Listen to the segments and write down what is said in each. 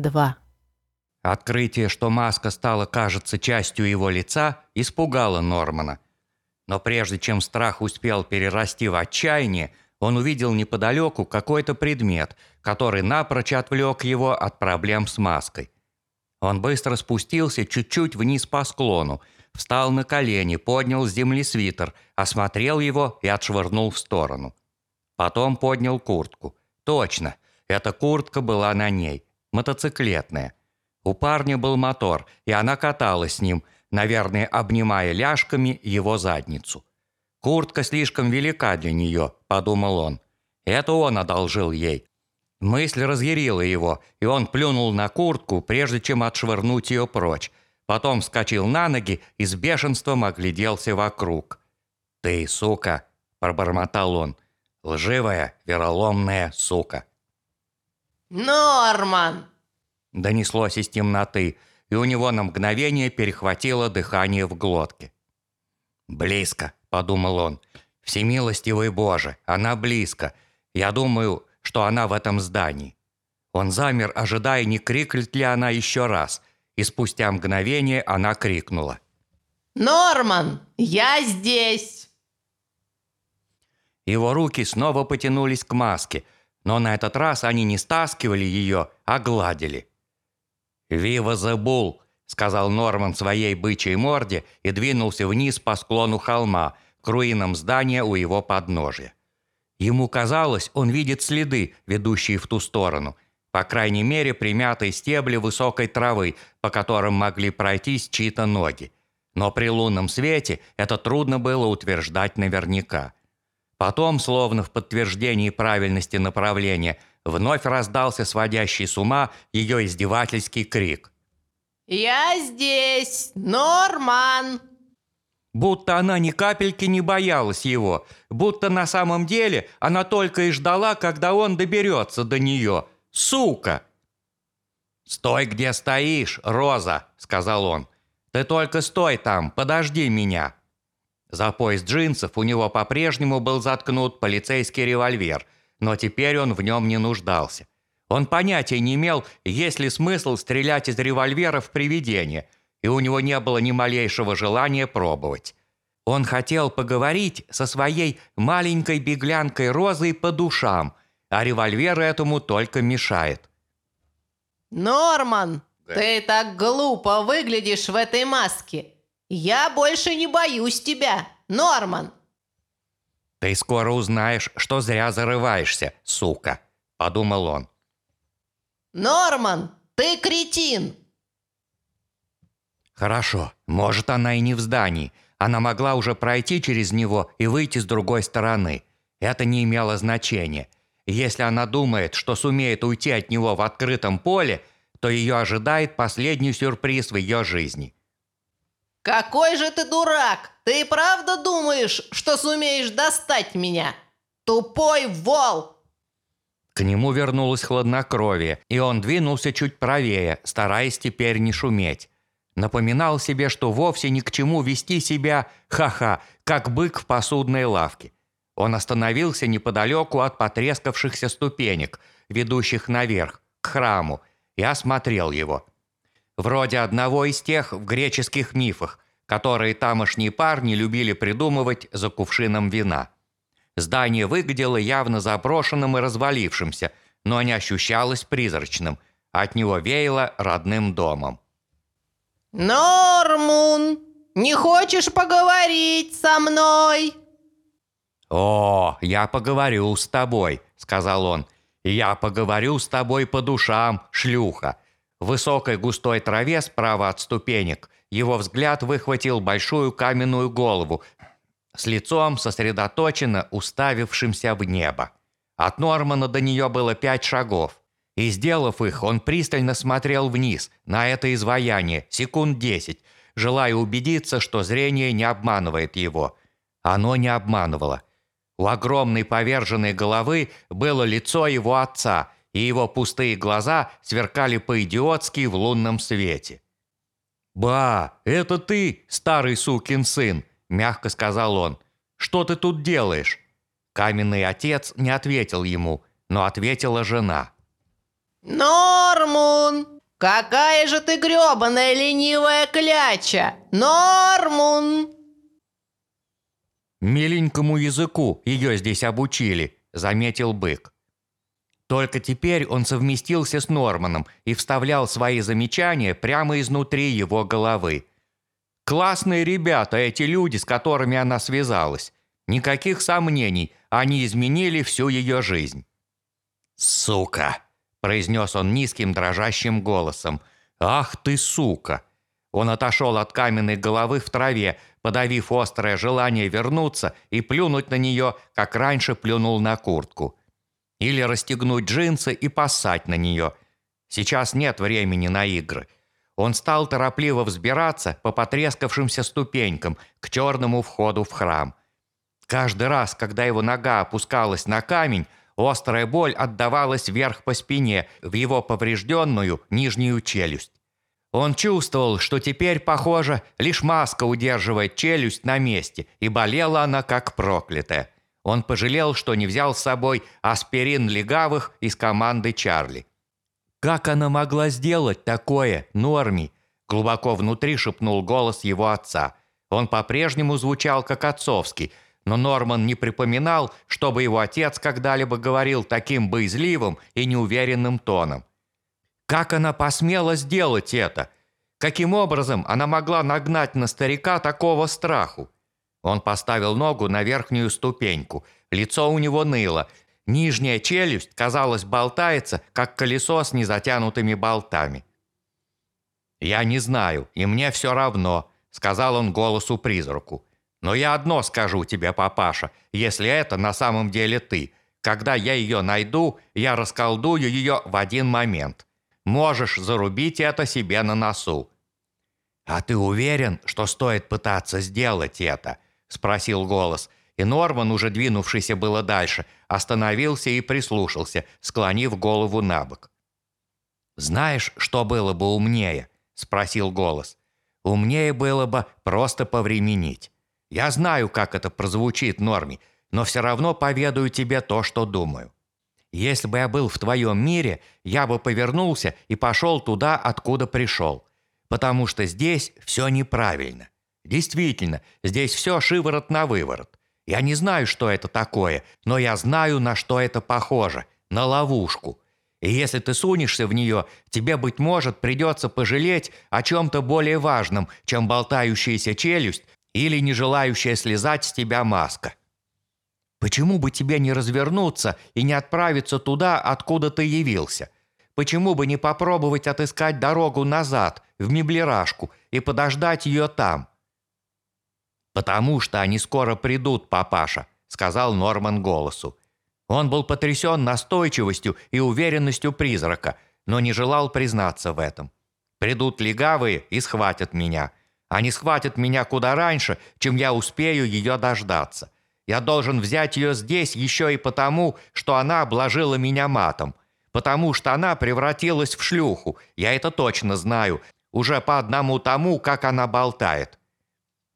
2. Открытие, что маска стала, кажется, частью его лица, испугало Нормана. Но прежде чем страх успел перерасти в отчаяние, он увидел неподалеку какой-то предмет, который напрочь отвлек его от проблем с маской. Он быстро спустился чуть-чуть вниз по склону, встал на колени, поднял с земли свитер, осмотрел его и отшвырнул в сторону. Потом поднял куртку. Точно, эта куртка была на ней, мотоциклетная. У парня был мотор, и она каталась с ним, наверное, обнимая ляжками его задницу. «Куртка слишком велика для нее», – подумал он. Это он одолжил ей. Мысль разъярила его, и он плюнул на куртку, прежде чем отшвырнуть ее прочь. Потом вскочил на ноги и с бешенством огляделся вокруг. «Ты, сука!» – пробормотал он. «Лживая, вероломная сука!» «Норман!» Донеслось из темноты, и у него на мгновение перехватило дыхание в глотке. «Близко», — подумал он. «Всемилостивый Боже, она близко. Я думаю, что она в этом здании». Он замер, ожидая, не крикнет ли она еще раз, и спустя мгновение она крикнула. «Норман, я здесь!» Его руки снова потянулись к маске, но на этот раз они не стаскивали ее, а гладили. «Вива Bull!» – сказал Норман своей бычьей морде и двинулся вниз по склону холма, к руинам здания у его подножия. Ему казалось, он видит следы, ведущие в ту сторону, по крайней мере, примятые стебли высокой травы, по которым могли пройтись чьи-то ноги. Но при лунном свете это трудно было утверждать наверняка. Потом, словно в подтверждении правильности направления, вновь раздался сводящий с ума ее издевательский крик. «Я здесь, Норман!» Будто она ни капельки не боялась его, будто на самом деле она только и ждала, когда он доберется до нее. Сука! «Стой, где стоишь, Роза!» – сказал он. «Ты только стой там, подожди меня!» За пояс джинсов у него по-прежнему был заткнут полицейский револьвер, но теперь он в нем не нуждался. Он понятия не имел, есть ли смысл стрелять из револьвера в привидение, и у него не было ни малейшего желания пробовать. Он хотел поговорить со своей маленькой беглянкой Розой по душам, а револьвер этому только мешает. «Норман, ты так глупо выглядишь в этой маске. Я больше не боюсь тебя, Норман!» «Ты скоро узнаешь, что зря зарываешься, сука», – подумал он. «Норман, ты кретин!» «Хорошо, может, она и не в здании. Она могла уже пройти через него и выйти с другой стороны. Это не имело значения. Если она думает, что сумеет уйти от него в открытом поле, то ее ожидает последний сюрприз в ее жизни. «Какой же ты дурак! Ты правда думаешь, что сумеешь достать меня? Тупой вол!» К нему вернулось хладнокровие, и он двинулся чуть правее, стараясь теперь не шуметь. Напоминал себе, что вовсе ни к чему вести себя, ха-ха, как бык в посудной лавке. Он остановился неподалеку от потрескавшихся ступенек, ведущих наверх, к храму, и осмотрел его – Вроде одного из тех в греческих мифах, которые тамошние парни любили придумывать за кувшином вина. Здание выглядело явно заброшенным и развалившимся, но не ощущалось призрачным. От него веяло родным домом. «Нормун, не хочешь поговорить со мной?» «О, я поговорю с тобой», — сказал он. «Я поговорю с тобой по душам, шлюха. В высокой густой траве справа от ступенек его взгляд выхватил большую каменную голову с лицом сосредоточенно уставившимся в небо. От Нормана до нее было пять шагов. И, сделав их, он пристально смотрел вниз, на это изваяние, секунд десять, желая убедиться, что зрение не обманывает его. Оно не обманывало. У огромной поверженной головы было лицо его отца, и его пустые глаза сверкали по-идиотски в лунном свете. «Ба, это ты, старый сукин сын!» – мягко сказал он. «Что ты тут делаешь?» Каменный отец не ответил ему, но ответила жена. «Нормун, Какая же ты гребаная ленивая кляча! Нормун!» «Миленькому языку ее здесь обучили», — заметил бык. Только теперь он совместился с Норманом и вставлял свои замечания прямо изнутри его головы. Классные ребята эти люди, с которыми она связалась. Никаких сомнений, они изменили всю ее жизнь. «Сука!» – произнес он низким дрожащим голосом. «Ах ты, сука!» Он отошел от каменной головы в траве, подавив острое желание вернуться и плюнуть на нее, как раньше плюнул на куртку. Или расстегнуть джинсы и поссать на нее. Сейчас нет времени на игры. Он стал торопливо взбираться по потрескавшимся ступенькам к черному входу в храм. Каждый раз, когда его нога опускалась на камень, острая боль отдавалась вверх по спине, в его поврежденную нижнюю челюсть. Он чувствовал, что теперь, похоже, лишь маска удерживает челюсть на месте, и болела она как проклятая. Он пожалел, что не взял с собой аспирин легавых из команды Чарли. «Как она могла сделать такое, Норми?» Глубоко внутри шепнул голос его отца. Он по-прежнему звучал как отцовский, но Норман не припоминал, чтобы его отец когда-либо говорил таким боязливым и неуверенным тоном. Как она посмела сделать это? Каким образом она могла нагнать на старика такого страху? Он поставил ногу на верхнюю ступеньку. Лицо у него ныло. Нижняя челюсть, казалось, болтается, как колесо с незатянутыми болтами. «Я не знаю, и мне все равно», — сказал он голосу призраку. «Но я одно скажу тебе, папаша, если это на самом деле ты. Когда я ее найду, я расколдую ее в один момент. Можешь зарубить это себе на носу». «А ты уверен, что стоит пытаться сделать это?» – спросил голос. И Норман, уже двинувшийся было дальше, остановился и прислушался, склонив голову на бок. «Знаешь, что было бы умнее?» – спросил голос. «Умнее было бы просто повременить. Я знаю, как это прозвучит, Норми, но все равно поведаю тебе то, что думаю. Если бы я был в твоем мире, я бы повернулся и пошел туда, откуда пришел. Потому что здесь все неправильно. Действительно, здесь все шиворот на выворот. Я не знаю, что это такое, но я знаю, на что это похоже. На ловушку. И если ты сунешься в нее, тебе, быть может, придется пожалеть о чем-то более важном, чем болтающаяся челюсть или не желающая слезать с тебя маска. Почему бы тебе не развернуться и не отправиться туда, откуда ты явился? Почему бы не попробовать отыскать дорогу назад, в меблирашку, и подождать ее там?» «Потому что они скоро придут, папаша», — сказал Норман голосу. Он был потрясен настойчивостью и уверенностью призрака, но не желал признаться в этом. «Придут легавые и схватят меня. Они схватят меня куда раньше, чем я успею ее дождаться. Я должен взять ее здесь еще и потому, что она обложила меня матом. Потому что она превратилась в шлюху. Я это точно знаю. Уже по одному тому, как она болтает.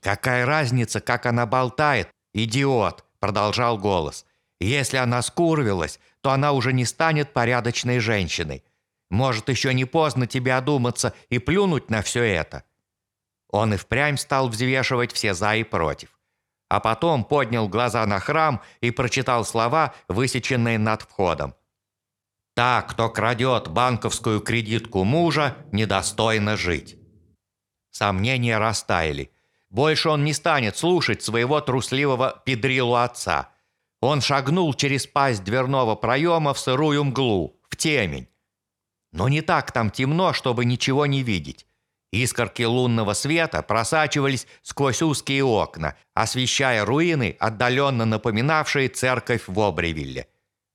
«Какая разница, как она болтает? Идиот!» – продолжал голос. «Если она скурвилась, то она уже не станет порядочной женщиной. Может, еще не поздно тебе одуматься и плюнуть на все это». Он и впрямь стал взвешивать все «за» и «против» а потом поднял глаза на храм и прочитал слова, высеченные над входом. «Та, кто крадет банковскую кредитку мужа, недостойна жить». Сомнения растаяли. Больше он не станет слушать своего трусливого педрилу отца. Он шагнул через пасть дверного проема в сырую мглу, в темень. Но не так там темно, чтобы ничего не видеть. Искорки лунного света просачивались сквозь узкие окна, освещая руины, отдаленно напоминавшие церковь в Обревилле.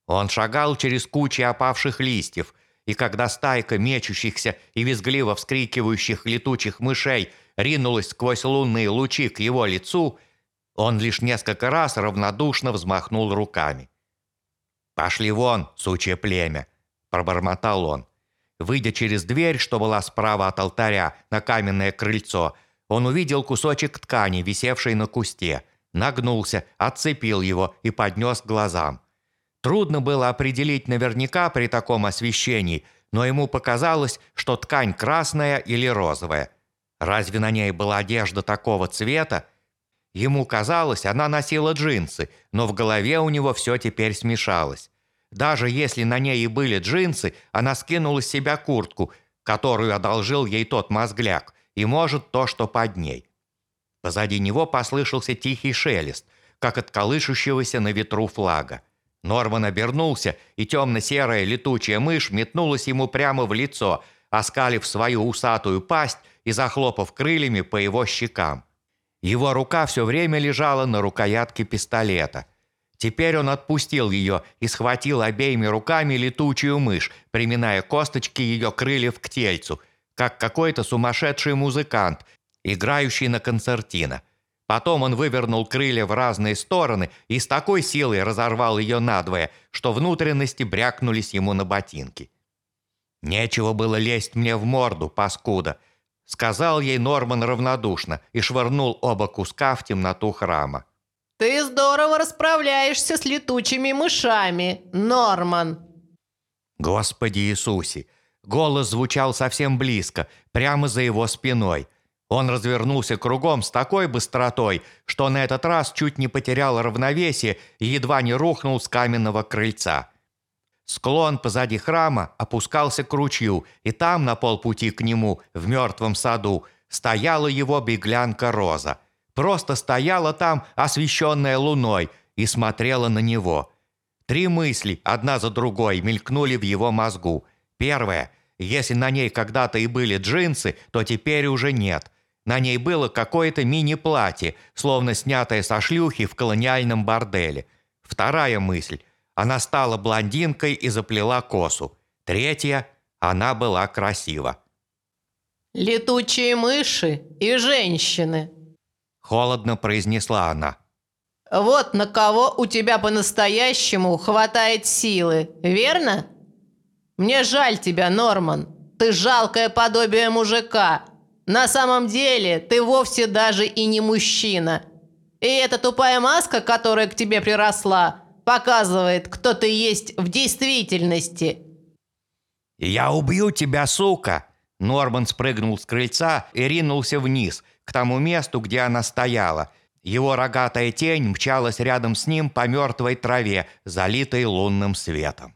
Он шагал через кучи опавших листьев, и когда стайка мечущихся и визгливо вскрикивающих летучих мышей ринулась сквозь лунные лучи к его лицу, он лишь несколько раз равнодушно взмахнул руками. «Пошли вон, сучье племя!» – пробормотал он. Выйдя через дверь, что была справа от алтаря, на каменное крыльцо, он увидел кусочек ткани, висевший на кусте, нагнулся, отцепил его и поднес к глазам. Трудно было определить наверняка при таком освещении, но ему показалось, что ткань красная или розовая. Разве на ней была одежда такого цвета? Ему казалось, она носила джинсы, но в голове у него все теперь смешалось. Даже если на ней и были джинсы, она скинула с себя куртку, которую одолжил ей тот мозгляк, и, может, то, что под ней. Позади него послышался тихий шелест, как от колышущегося на ветру флага. Норман обернулся, и темно-серая летучая мышь метнулась ему прямо в лицо, оскалив свою усатую пасть и захлопав крыльями по его щекам. Его рука все время лежала на рукоятке пистолета. Теперь он отпустил ее и схватил обеими руками летучую мышь, приминая косточки ее крыльев к тельцу, как какой-то сумасшедший музыкант, играющий на концертино. Потом он вывернул крылья в разные стороны и с такой силой разорвал ее надвое, что внутренности брякнулись ему на ботинки. «Нечего было лезть мне в морду, паскуда», — сказал ей Норман равнодушно и швырнул оба куска в темноту храма. «Ты здорово расправляешься с летучими мышами, Норман!» Господи Иисусе! Голос звучал совсем близко, прямо за его спиной. Он развернулся кругом с такой быстротой, что на этот раз чуть не потерял равновесие и едва не рухнул с каменного крыльца. Склон позади храма опускался к ручью, и там, на полпути к нему, в мертвом саду, стояла его беглянка Роза. Просто стояла там, освещенная луной, и смотрела на него. Три мысли, одна за другой, мелькнули в его мозгу. Первая. Если на ней когда-то и были джинсы, то теперь уже нет. На ней было какое-то мини-платье, словно снятое со шлюхи в колониальном борделе. Вторая мысль. Она стала блондинкой и заплела косу. Третья – она была красива. «Летучие мыши и женщины», – холодно произнесла она. «Вот на кого у тебя по-настоящему хватает силы, верно? Мне жаль тебя, Норман. Ты жалкое подобие мужика. На самом деле ты вовсе даже и не мужчина. И эта тупая маска, которая к тебе приросла – показывает, кто ты есть в действительности. «Я убью тебя, сука!» Норман спрыгнул с крыльца и ринулся вниз, к тому месту, где она стояла. Его рогатая тень мчалась рядом с ним по мертвой траве, залитой лунным светом.